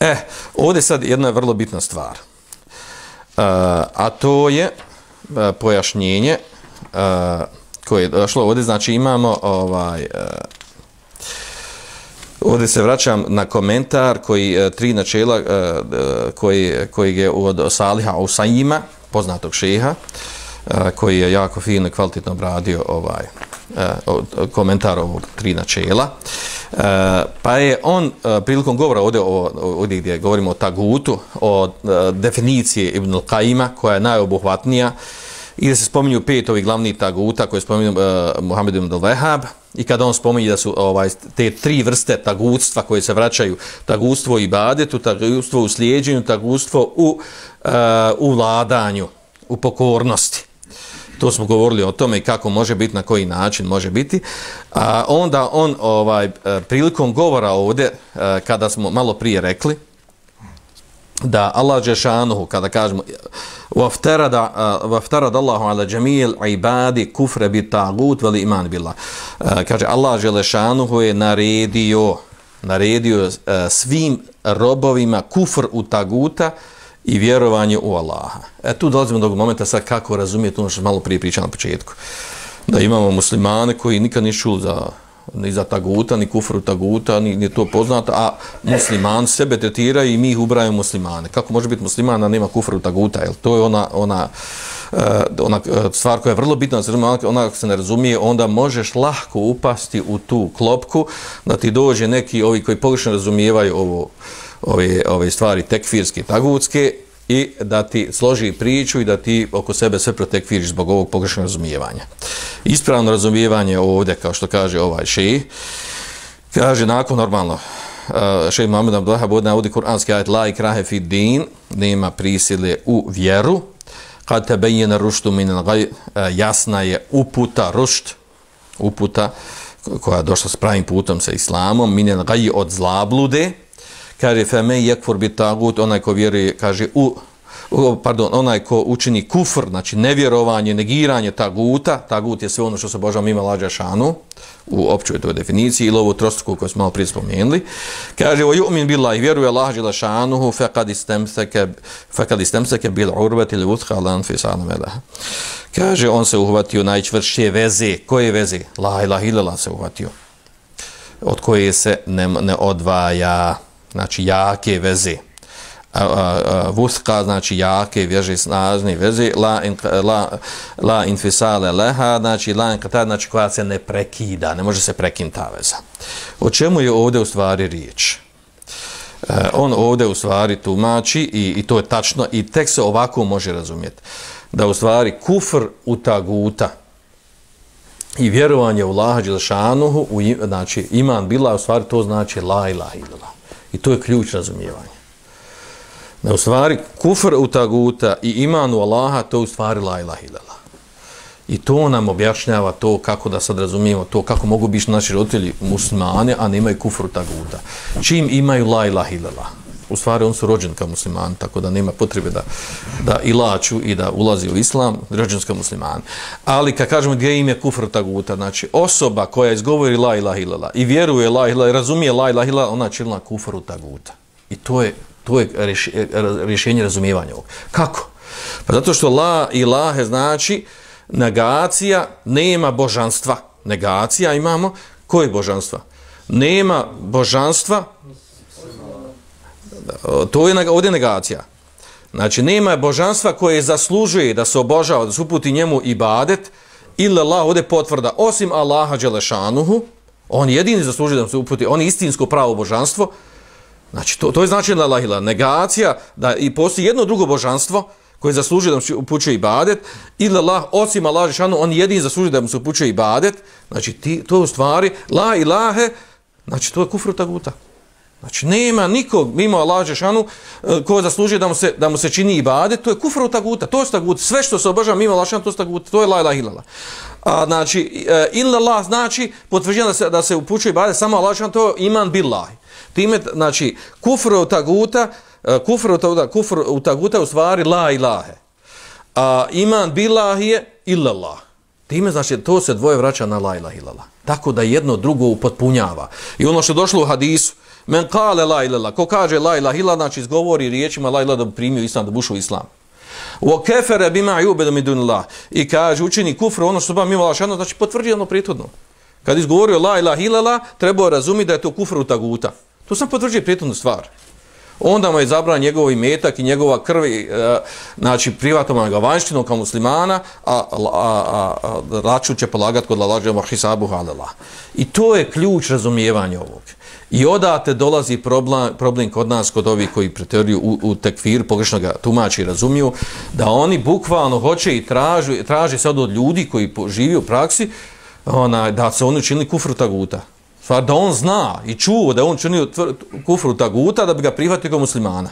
E, ovdje sad jedna vrlo bitna stvar. E, a to je e, pojašnjenje e, koje je došlo ovdje, znači imamo ovaj... E, Ovdje se vraćam na komentar koji tri načela koji, koji je od Saliha Usaima, poznatog šeha, koji je jako fino i kvalitetno obradio ovaj komentar ovog tri načela. Eh, pa je on eh, prilikom govora ovdje, ovdje gdje govorimo o tagutu, o eh, definiciji Ibn Al-Qaima, koja je najobuhvatnija, i da se spominju pet ovih glavnih taguta koje spominju uh, Muhammed ibn al-Wahhab i kada on spominje da su ovaj te tri vrste tagutstva koje se vraćaju tagutstvo i badetu, tagutstvo u slijedjenju, tagutstvo u, uh, u vladanju, u pokornosti. To smo govorili o tome i kako može biti, na koji način može biti. A onda on ovaj e, prilikom govora ovdje, e, kada smo malo prije rekli, da Allah Žešanuhu, kada kažemo وَفْتَرَدَ, vaftarad e, Allahu ala jamil ibadi kufra bi tagut iman billah kaže Allah Žešanuhu je naredio naredio svim robovima kufr u taguta i vjerovanje u Allaha. E tu dolazimo do momenta sad kako razumijete ono što malo prije pričao na početku. Da imamo muslimane koji nikad nisu čuli za ni za taguta, ni kufru taguta, ni, ni to poznato, a musliman sebe tretira i mi ih ubrajamo muslimane. Kako može biti musliman, a nema kufru taguta? Jel? To je ona, ona, uh, ona e, stvar koja je vrlo bitna, ona, ona ako se ne razumije, onda možeš lahko upasti u tu klopku, da ti dođe neki ovi koji pogrešno razumijevaju ovo, ove, ove stvari tekfirske, tagutske, i da ti složi priču i da ti oko sebe sve protekfiriš zbog ovog pogrešnog razumijevanja. Ispravno razumijevanje ovdje, kao što kaže ovaj šeji, kaže nakon normalno, uh, šeji Muhammed Abdullaha bude navodi kuranski ajit la ikrahe fi din, nema prisile u vjeru, kad te ruštu min gaj, jasna je uputa rušt, uputa koja je došla s pravim putom sa islamom, min gaj od zlablude, kaže feme yekfur bi tagut onaj ko vjeruje kaže u pardon onaj ko učini kufr znači nevjerovanje negiranje taguta tagut je sve ono što se boža mimo lađa šanu u općoj toj definiciji ili ovu trostruku koju smo malo prije spomenuli. Kaže o yu'min billahi vjeruje Allah žila šanuhu fekad istemseke, faqad istamsaka bil urwati ili utha lan fi sanamela kaže on se uhvatio najčvršće veze. Koje veze? La ilah ilala se uhvatio. Od koje se ne, ne odvaja znači jake veze. Vuska, znači jake vježe, snažne veze, la, in, la, la infisale leha, znači la inkata, znači koja se ne prekida, ne može se prekinuti ta veza. O čemu je ovdje u stvari riječ? E, on ovdje u stvari tumači i, i to je tačno i tek se ovako može razumjeti. Da u stvari kufr u taguta i vjerovanje u Laha Đelšanuhu, u, znači iman bila u stvari to znači la ilaha ilaha I to je ključ razumijevanja. Da u stvari kufr u taguta i iman u Allaha, to u stvari la ilaha ilala. I to nam objašnjava to kako da sad razumijemo to, kako mogu biti naši roditelji muslimane, a ne imaju taguta. Čim imaju la ilaha ilala. U stvari on su rođen kao musliman, tako da nema potrebe da, da ilaču i da ulazi u islam, rođen kao musliman. Ali kad kažemo gdje im je kufr taguta, znači osoba koja izgovori la ilaha illallah i vjeruje la ilaha, razumije la ilaha ilala, ona činila kufru taguta. I to je, to je rješenje razumijevanja ovog. Kako? Pa zato što la ilahe znači negacija, nema božanstva. Negacija imamo, koje božanstva? Nema božanstva, to je ovdje negacija. Znači, nema božanstva koje zaslužuje da se obožava, da se uputi njemu ibadet, ili Allah ovdje potvrda, osim Allaha Đelešanuhu, on jedini zaslužuje da se uputi, on je istinsko pravo božanstvo, znači, to, to je znači la lahila, negacija, da i postoji jedno drugo božanstvo, koje zaslužuje da mu se upućuje ibadet, ili Allah, osim Allah Đelešanuhu, on jedini zaslužuje da mu se upućuje ibadet, znači, ti, to u stvari, la ilahe, znači, to je kufru taguta. Znači, nema nikog mimo Allah Žešanu e, ko zaslužuje da mu se, da mu se čini ibade, to je kufr u taguta, to je tagut, sve što se obožava mimo Allah Žešanu, to je tagut, to je la ilaha ilala. A, znači, e, illa znači potvrđeno da se, da se upućuje ibade samo Allah Žešanu, to je iman billahi. Time, znači, kufr u taguta, e, kufr u taguta, kufr u taguta u stvari la ilahe. A iman billahi je illa Time, znači, to se dvoje vraća na la ilaha ilala. Tako da jedno drugo upotpunjava. I ono što je došlo u hadisu, Men kale la ilala, ko kaže la ilaha illa, znači izgovori riječima la ilaha da bi primio islam, da bušu islam. Wa kafara bima yu'badu min dunillah. I kaže učini kufr ono što ba mimo Allaha, znači potvrđuje ono prethodno. Kad izgovorio la ilaha illa, treba razumjeti da je to kufr u taguta. To sam potvrđuje prethodnu stvar. Onda mu je zabran njegov imetak i njegova krv, e, znači privatnom ga vanštinom kao muslimana, a, a, a, a račun će polagat kod lalađa hisabu halala. I to je ključ razumijevanja ovog. I odate dolazi problem, problem kod nas, kod ovih koji preteruju u, u tekfir, pogrešno ga tumači i razumiju, da oni bukvalno hoće i traži, traži sad od ljudi koji živi u praksi, ona, da se oni učinili kufru taguta. Stvar da on zna i čuo da on činio kufru taguta da bi ga prihvatio kao muslimana.